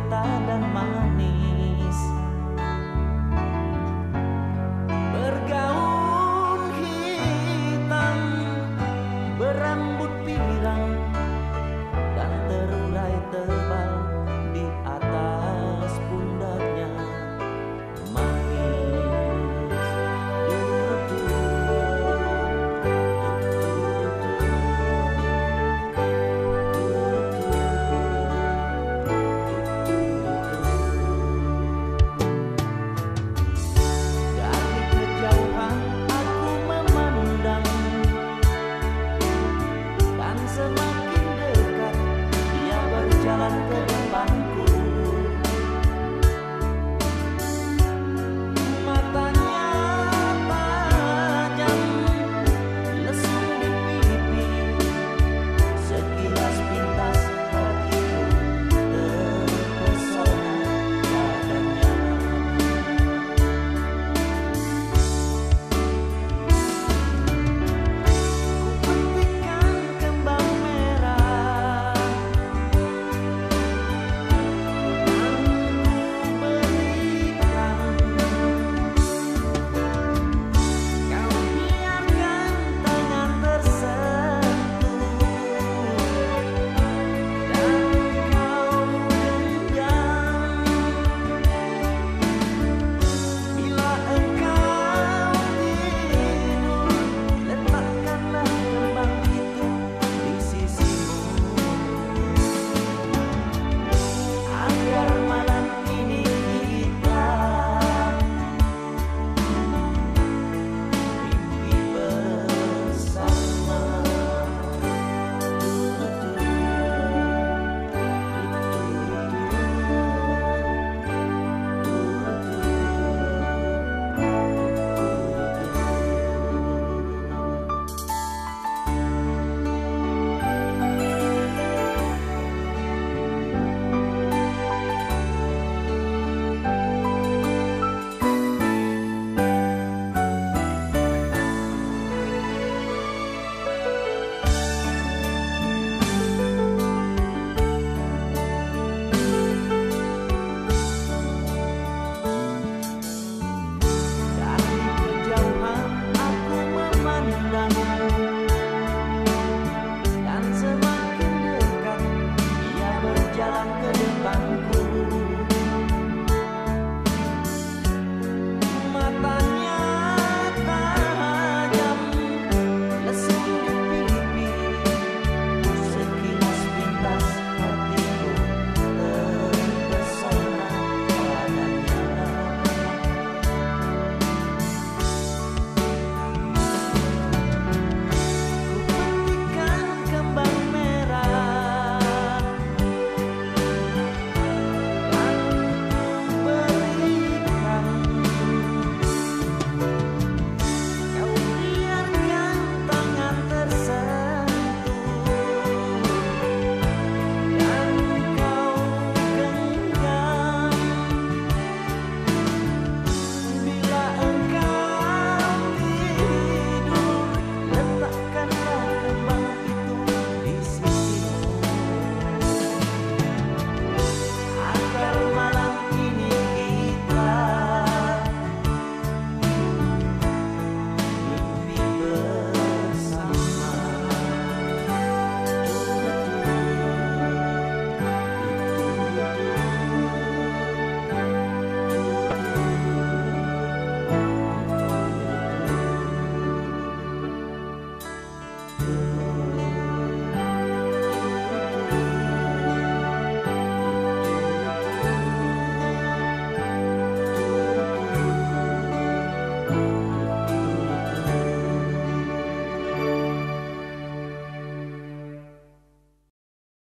cerita dan manis